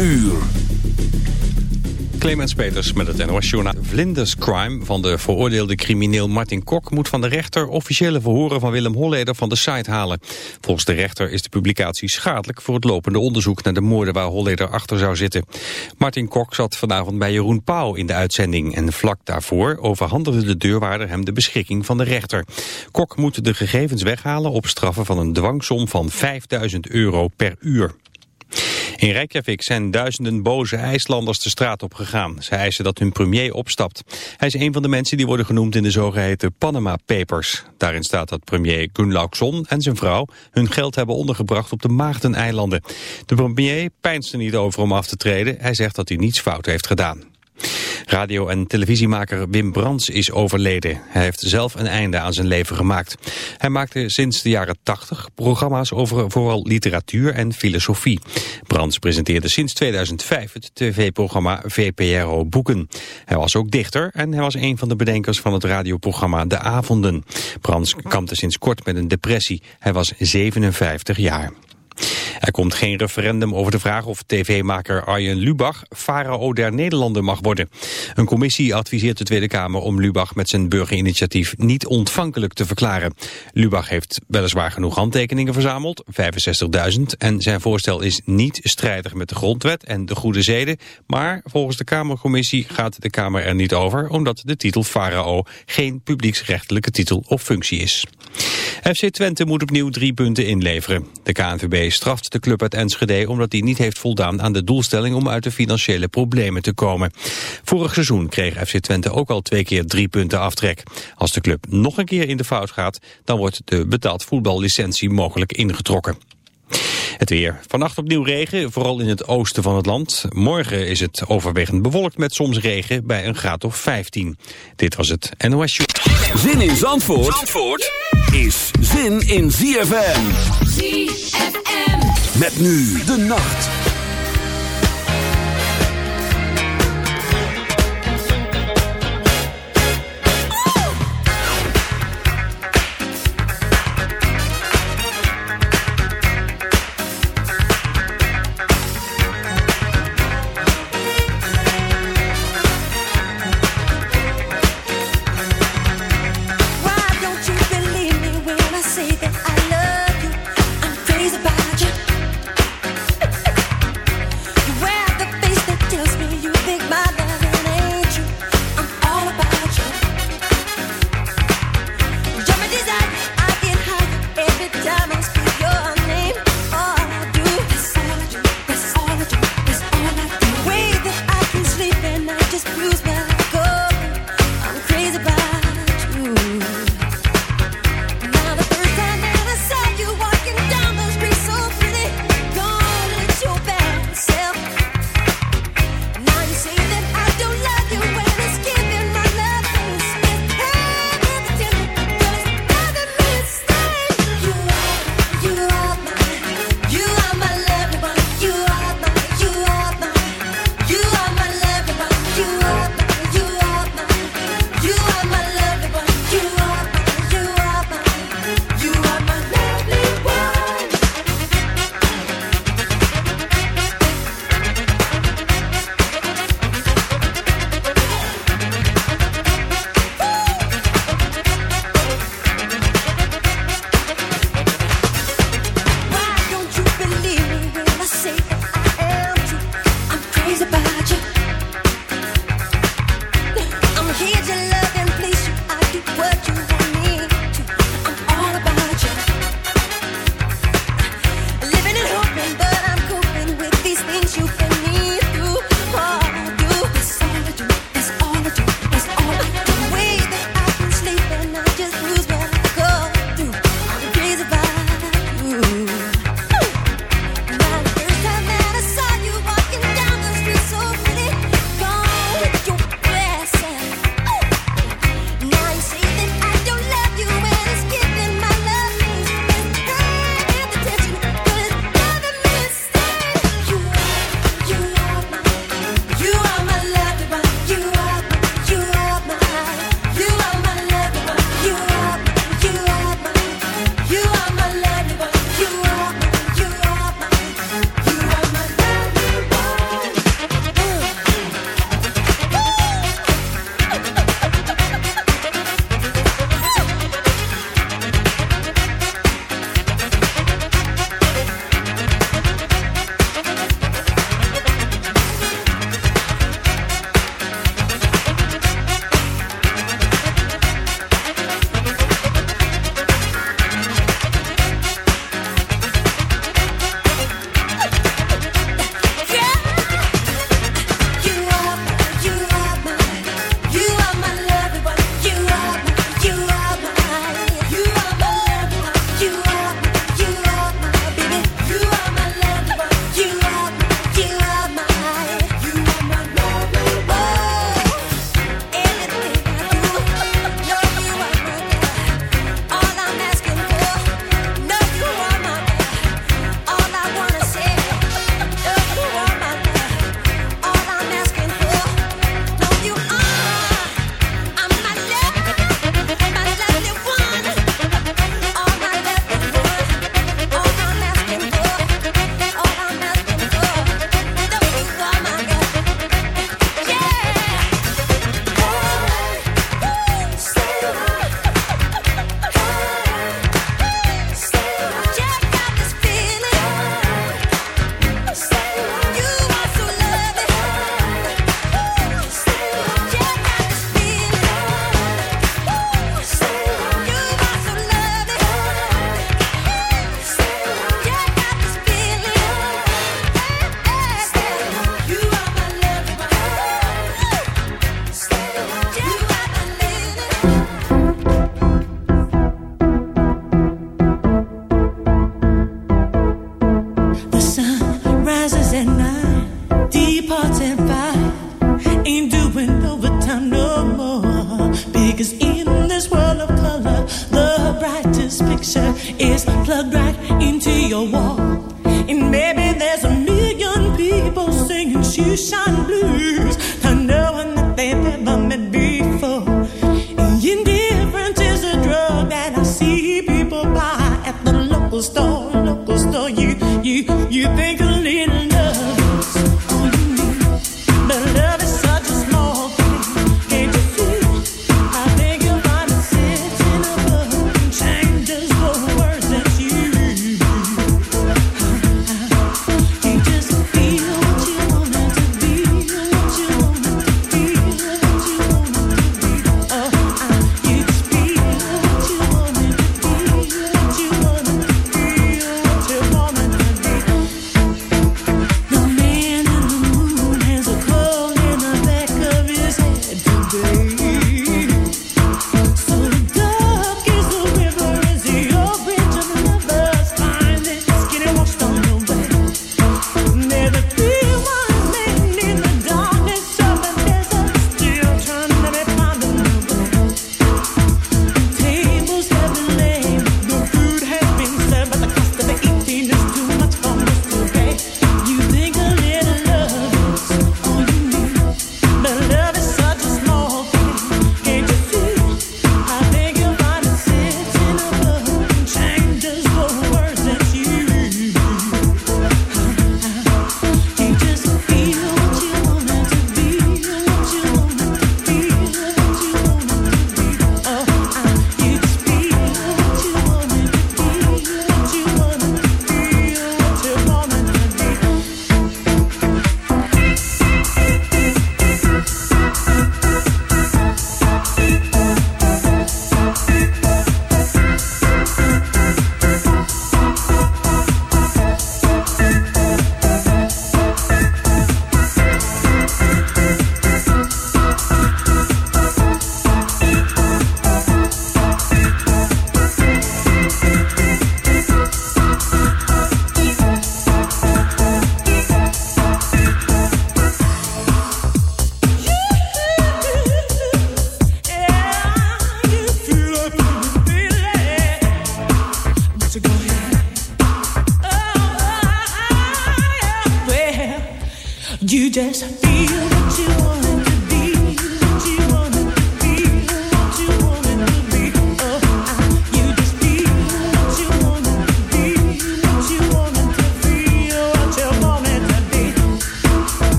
uur. Clemens Peters met het NOS Journaal. Vlinders Crime van de veroordeelde crimineel Martin Kok... moet van de rechter officiële verhoren van Willem Holleder van de site halen. Volgens de rechter is de publicatie schadelijk... voor het lopende onderzoek naar de moorden waar Holleder achter zou zitten. Martin Kok zat vanavond bij Jeroen Pauw in de uitzending... en vlak daarvoor overhandigde de deurwaarder hem de beschikking van de rechter. Kok moet de gegevens weghalen op straffen van een dwangsom van 5000 euro per uur. In Reykjavik zijn duizenden boze IJslanders de straat op gegaan. Ze eisen dat hun premier opstapt. Hij is een van de mensen die worden genoemd in de zogeheten Panama Papers. Daarin staat dat premier Gunnlaugsson en zijn vrouw hun geld hebben ondergebracht op de Maagdeneilanden. De premier pijnst er niet over om af te treden. Hij zegt dat hij niets fout heeft gedaan. Radio- en televisiemaker Wim Brands is overleden. Hij heeft zelf een einde aan zijn leven gemaakt. Hij maakte sinds de jaren 80 programma's over vooral literatuur en filosofie. Brands presenteerde sinds 2005 het tv-programma VPRO Boeken. Hij was ook dichter en hij was een van de bedenkers van het radioprogramma De Avonden. Brands kampte sinds kort met een depressie. Hij was 57 jaar. Er komt geen referendum over de vraag of tv-maker Arjen Lubach farao der Nederlanden mag worden. Een commissie adviseert de Tweede Kamer om Lubach met zijn burgerinitiatief niet ontvankelijk te verklaren. Lubach heeft weliswaar genoeg handtekeningen verzameld, 65.000, en zijn voorstel is niet strijdig met de grondwet en de goede zeden, maar volgens de Kamercommissie gaat de Kamer er niet over, omdat de titel farao geen publieksrechtelijke titel of functie is. FC Twente moet opnieuw drie punten inleveren. De KNVB straft de club uit Enschede omdat hij niet heeft voldaan aan de doelstelling om uit de financiële problemen te komen. Vorig seizoen kreeg FC Twente ook al twee keer drie punten aftrek. Als de club nog een keer in de fout gaat, dan wordt de betaald voetballicentie mogelijk ingetrokken. Het weer. Vannacht opnieuw regen, vooral in het oosten van het land. Morgen is het overwegend bewolkt met soms regen bij een graad of 15. Dit was het NOS Show. Zin in Zandvoort, Zandvoort is zin in ZFM. ZFM. Met nu de nacht.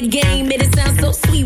that game, made it sounds so sweet.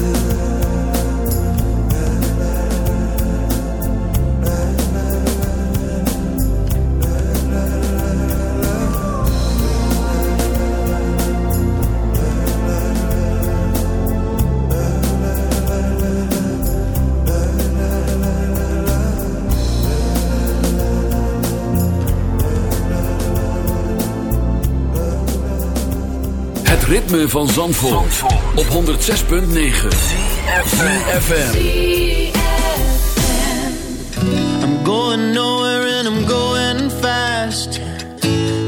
Ritme van Zandvoort, op 106.9 FM. I'm going nowhere and I'm going fast.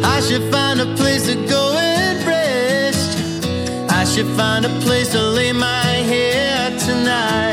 I should find a place to go and rest. I should find a place to lay my head tonight.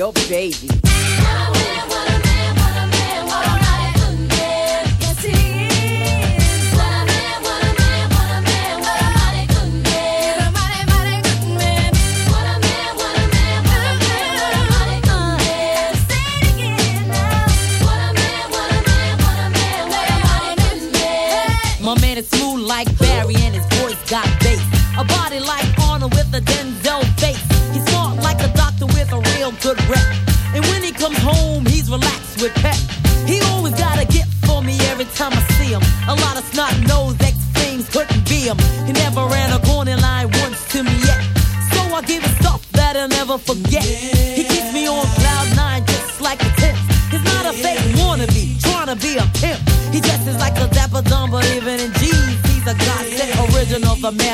Your baby.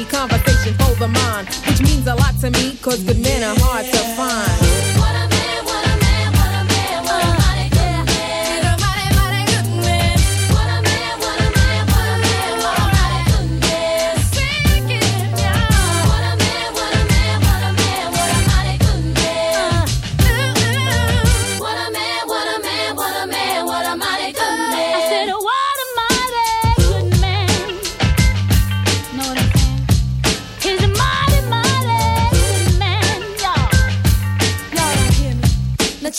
heavy conversation the mind, which means a lot to me, cause good men are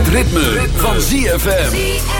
Het ritme, van ZFM.